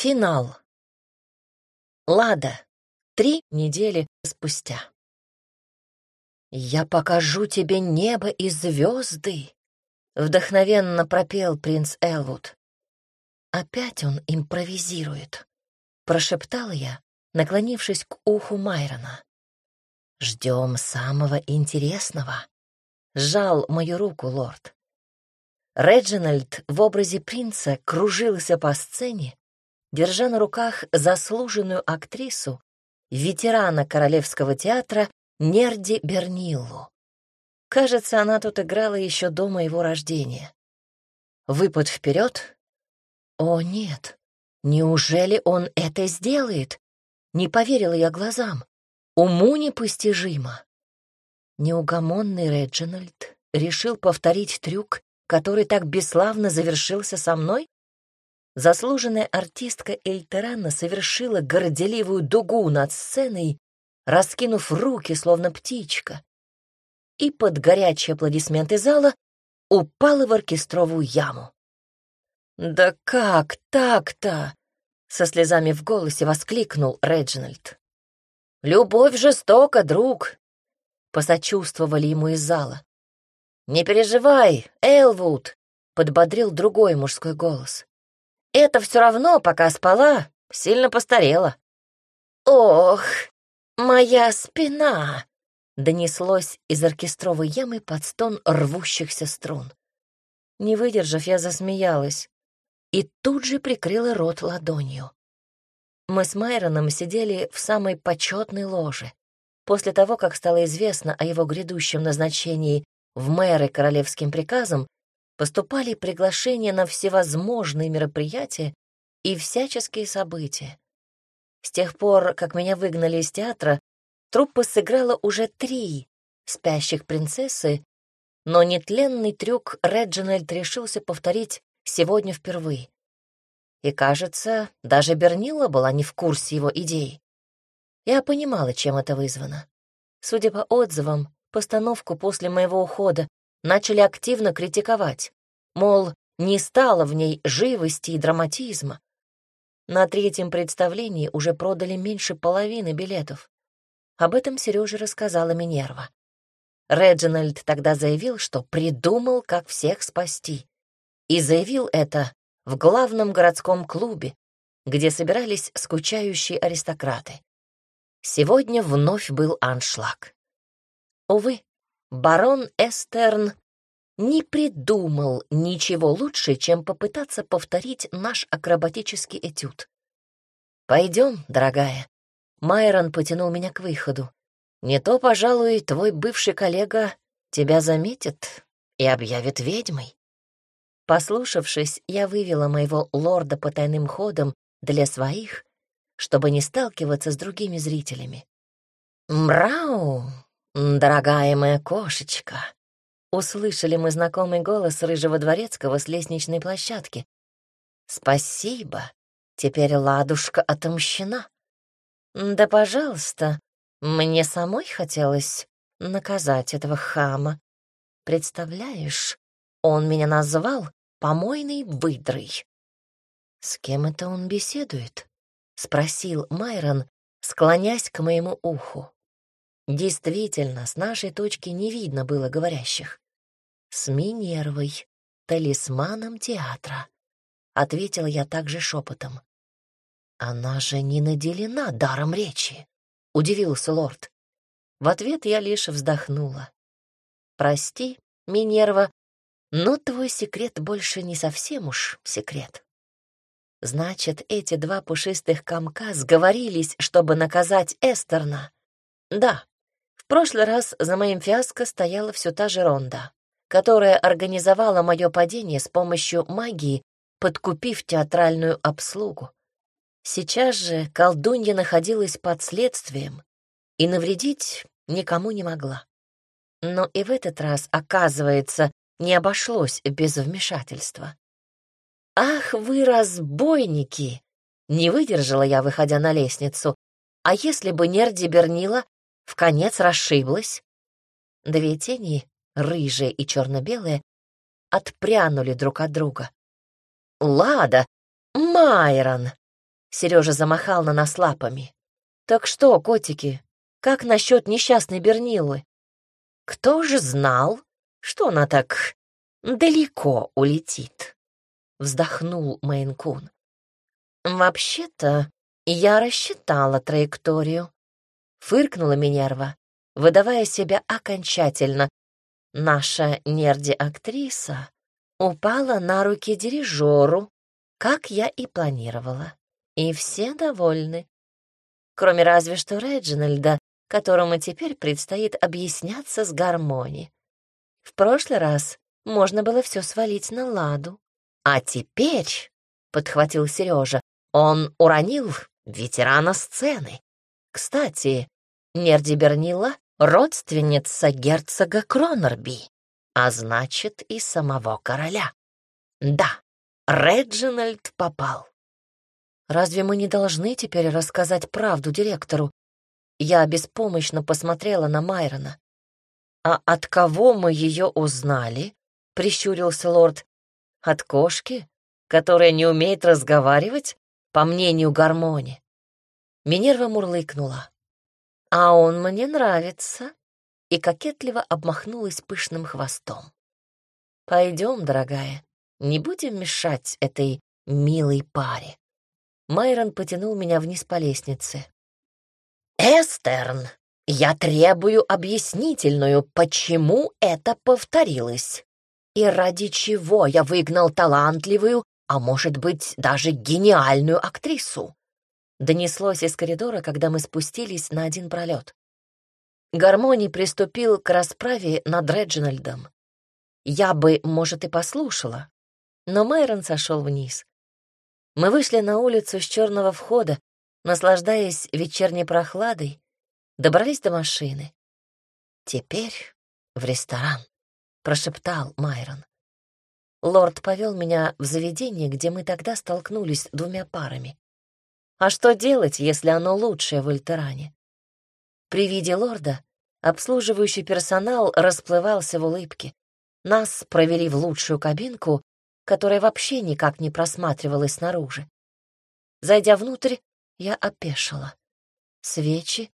Финал. Лада. Три недели спустя. «Я покажу тебе небо и звезды», — вдохновенно пропел принц Элвуд. Опять он импровизирует, — прошептал я, наклонившись к уху Майрона. «Ждем самого интересного», — сжал мою руку лорд. Реджинальд в образе принца кружился по сцене, держа на руках заслуженную актрису, ветерана Королевского театра Нерди Берниллу. Кажется, она тут играла еще до моего рождения. Выпад вперед. О, нет. Неужели он это сделает? Не поверила я глазам. Уму непостижимо. Неугомонный Реджинальд решил повторить трюк который так бесславно завершился со мной? Заслуженная артистка Эльтерана совершила горделивую дугу над сценой, раскинув руки, словно птичка, и под горячие аплодисменты зала упала в оркестровую яму. «Да как так-то?» — со слезами в голосе воскликнул Реджинальд. «Любовь жестока, друг!» — посочувствовали ему из зала. «Не переживай, Элвуд!» — подбодрил другой мужской голос. «Это все равно, пока спала, сильно постарела». «Ох, моя спина!» — донеслось из оркестровой ямы под стон рвущихся струн. Не выдержав, я засмеялась и тут же прикрыла рот ладонью. Мы с Майроном сидели в самой почетной ложе. После того, как стало известно о его грядущем назначении в мэры королевским приказом поступали приглашения на всевозможные мероприятия и всяческие события. С тех пор, как меня выгнали из театра, труппа сыграла уже три спящих принцессы, но нетленный трюк Реджинальд решился повторить сегодня впервые. И, кажется, даже Бернила была не в курсе его идей. Я понимала, чем это вызвано. Судя по отзывам, постановку после моего ухода начали активно критиковать. Мол, не стало в ней живости и драматизма. На третьем представлении уже продали меньше половины билетов. Об этом Сереже рассказала Минерва. Реджинальд тогда заявил, что придумал, как всех спасти. И заявил это в главном городском клубе, где собирались скучающие аристократы. Сегодня вновь был аншлаг. Увы, барон Эстерн не придумал ничего лучше, чем попытаться повторить наш акробатический этюд. «Пойдем, дорогая». Майрон потянул меня к выходу. «Не то, пожалуй, твой бывший коллега тебя заметит и объявит ведьмой». Послушавшись, я вывела моего лорда по тайным ходам для своих, чтобы не сталкиваться с другими зрителями. «Мрау!» «Дорогая моя кошечка!» Услышали мы знакомый голос рыжего дворецкого с лестничной площадки. «Спасибо, теперь ладушка отомщена». «Да, пожалуйста, мне самой хотелось наказать этого хама. Представляешь, он меня назвал помойной выдрой». «С кем это он беседует?» — спросил Майрон, склонясь к моему уху. Действительно, с нашей точки не видно было говорящих. «С Минервой, талисманом театра», — ответила я также шепотом. «Она же не наделена даром речи», — удивился лорд. В ответ я лишь вздохнула. «Прости, Минерва, но твой секрет больше не совсем уж секрет». Значит, эти два пушистых комка сговорились, чтобы наказать Эстерна. Да, прошлый раз за моим фиаско стояла все та же Ронда, которая организовала мое падение с помощью магии, подкупив театральную обслугу. Сейчас же колдунья находилась под следствием и навредить никому не могла. Но и в этот раз, оказывается, не обошлось без вмешательства. «Ах вы, разбойники!» Не выдержала я, выходя на лестницу. А если бы Нерди Бернила в конец расшиблась. Две тени, рыжие и черно-белые, отпрянули друг от друга. «Лада! Майрон!» Сережа замахал на нас лапами. Так что, котики, как насчет несчастной Бернилы? Кто же знал, что она так далеко улетит? Вздохнул Мейнкун. Вообще-то я рассчитала траекторию. Фыркнула Минерва, выдавая себя окончательно. Наша нерди-актриса упала на руки дирижеру, как я и планировала. И все довольны. Кроме разве что Реджинальда, которому теперь предстоит объясняться с гармонией. В прошлый раз можно было все свалить на ладу. А теперь, — подхватил Сережа, — он уронил ветерана сцены. Кстати, Нерди Бернила — родственница герцога Кронорби, а значит и самого короля. Да, Реджинальд попал. Разве мы не должны теперь рассказать правду директору? Я беспомощно посмотрела на Майрона. «А от кого мы ее узнали?» — прищурился лорд. «От кошки, которая не умеет разговаривать, по мнению гармони». Минерва мурлыкнула. «А он мне нравится», и кокетливо обмахнулась пышным хвостом. «Пойдем, дорогая, не будем мешать этой милой паре». Майрон потянул меня вниз по лестнице. «Эстерн, я требую объяснительную, почему это повторилось. И ради чего я выгнал талантливую, а может быть, даже гениальную актрису?» Донеслось из коридора, когда мы спустились на один пролет. Гармоний приступил к расправе над Реджинальдом. Я бы, может, и послушала, но Майрон сошел вниз. Мы вышли на улицу с черного входа, наслаждаясь вечерней прохладой, добрались до машины. «Теперь в ресторан», — прошептал Майрон. Лорд повел меня в заведение, где мы тогда столкнулись двумя парами. А что делать, если оно лучшее в Альтеране? При виде лорда обслуживающий персонал расплывался в улыбке. Нас провели в лучшую кабинку, которая вообще никак не просматривалась снаружи. Зайдя внутрь, я опешила. Свечи,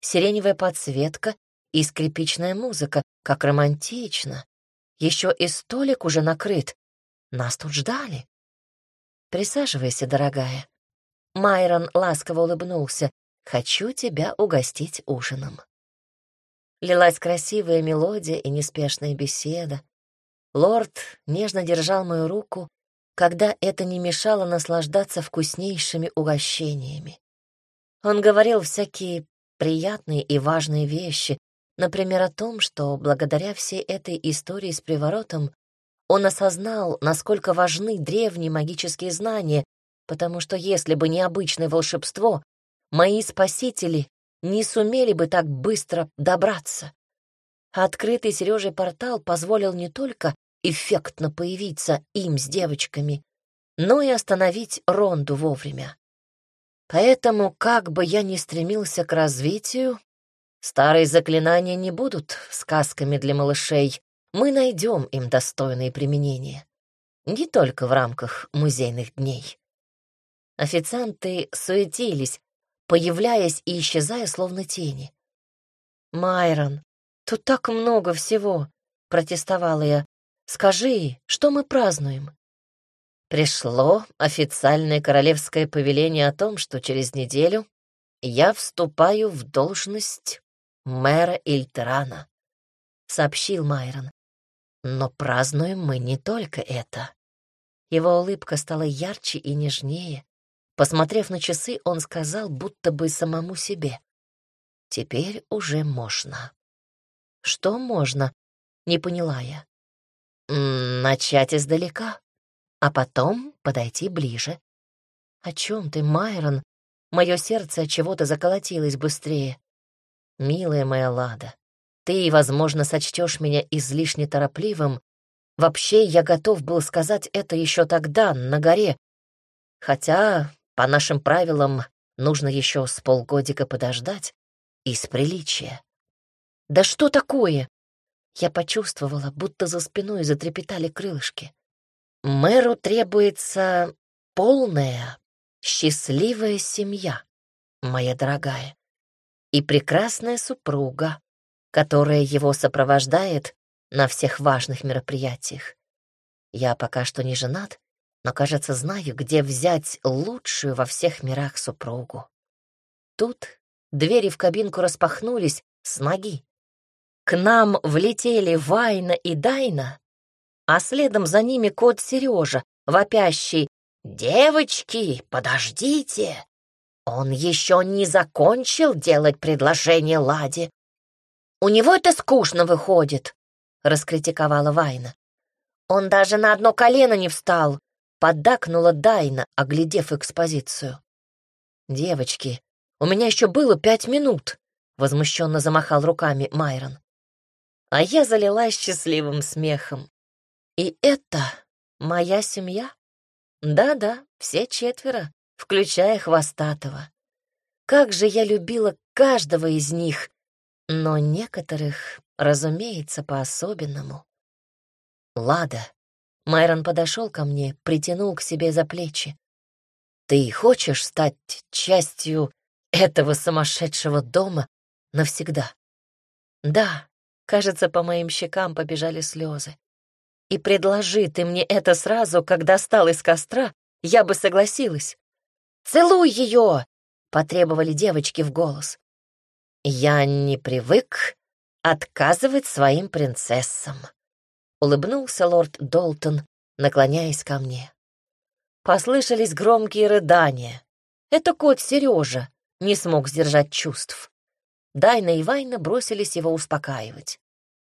сиреневая подсветка и скрипичная музыка, как романтично. Еще и столик уже накрыт. Нас тут ждали. Присаживайся, дорогая. Майрон ласково улыбнулся. Хочу тебя угостить ужином. Лилась красивая мелодия и неспешная беседа. Лорд нежно держал мою руку, когда это не мешало наслаждаться вкуснейшими угощениями. Он говорил всякие приятные и важные вещи, например, о том, что благодаря всей этой истории с приворотом он осознал, насколько важны древние магические знания, потому что если бы не обычное волшебство, мои спасители не сумели бы так быстро добраться. Открытый Сережей портал позволил не только эффектно появиться им с девочками, но и остановить Ронду вовремя. Поэтому, как бы я ни стремился к развитию, старые заклинания не будут сказками для малышей, мы найдем им достойные применения. Не только в рамках музейных дней. Официанты суетились, появляясь и исчезая, словно тени. «Майрон, тут так много всего», — протестовала я. Скажи, что мы празднуем?» Пришло официальное королевское повеление о том, что через неделю я вступаю в должность мэра Ильтерана, — сообщил Майрон. Но празднуем мы не только это. Его улыбка стала ярче и нежнее. Посмотрев на часы, он сказал, будто бы самому себе. «Теперь уже можно». «Что можно?» — не поняла я. Начать издалека, а потом подойти ближе. О чем ты, Майрон? Мое сердце от чего-то заколотилось быстрее. Милая моя Лада, ты, возможно, сочтешь меня излишне торопливым. Вообще, я готов был сказать это еще тогда, на горе. Хотя, по нашим правилам, нужно еще с полгодика подождать. Из приличия. Да что такое? Я почувствовала, будто за спиной затрепетали крылышки. Мэру требуется полная, счастливая семья, моя дорогая, и прекрасная супруга, которая его сопровождает на всех важных мероприятиях. Я пока что не женат, но, кажется, знаю, где взять лучшую во всех мирах супругу. Тут двери в кабинку распахнулись с ноги. К нам влетели Вайна и Дайна, а следом за ними кот Сережа, вопящий «Девочки, подождите! Он еще не закончил делать предложение Ладе. У него это скучно выходит», — раскритиковала Вайна. «Он даже на одно колено не встал», — поддакнула Дайна, оглядев экспозицию. «Девочки, у меня еще было пять минут», — возмущенно замахал руками Майрон. А я залилась счастливым смехом. «И это моя семья?» Да-да, все четверо, включая Хвостатого. Как же я любила каждого из них, но некоторых, разумеется, по-особенному. Лада. Майрон подошел ко мне, притянул к себе за плечи. Ты хочешь стать частью этого сумасшедшего дома навсегда? Да, кажется, по моим щекам побежали слезы. И предложи ты мне это сразу, когда стал из костра, я бы согласилась. «Целуй ее!» — потребовали девочки в голос. «Я не привык отказывать своим принцессам», — улыбнулся лорд Долтон, наклоняясь ко мне. Послышались громкие рыдания. Это кот Сережа не смог сдержать чувств. Дайна и Вайна бросились его успокаивать.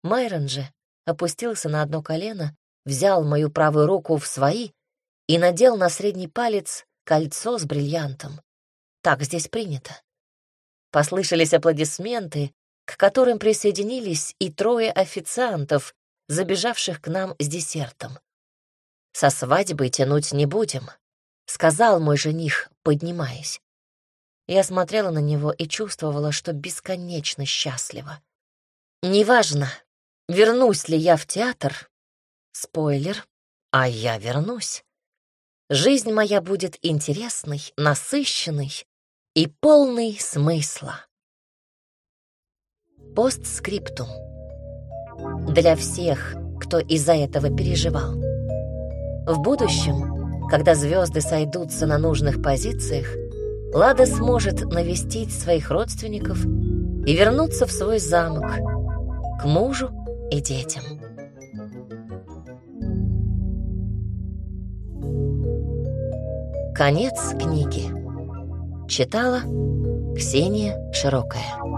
Майрон же опустился на одно колено, взял мою правую руку в свои и надел на средний палец кольцо с бриллиантом. Так здесь принято. Послышались аплодисменты, к которым присоединились и трое официантов, забежавших к нам с десертом. «Со свадьбы тянуть не будем», — сказал мой жених, поднимаясь. Я смотрела на него и чувствовала, что бесконечно счастлива. «Неважно, Вернусь ли я в театр? Спойлер, а я вернусь. Жизнь моя будет интересной, насыщенной и полной смысла. Постскриптум. Для всех, кто из-за этого переживал. В будущем, когда звезды сойдутся на нужных позициях, Лада сможет навестить своих родственников и вернуться в свой замок, к мужу и детям. Конец книги. Читала Ксения Широкая.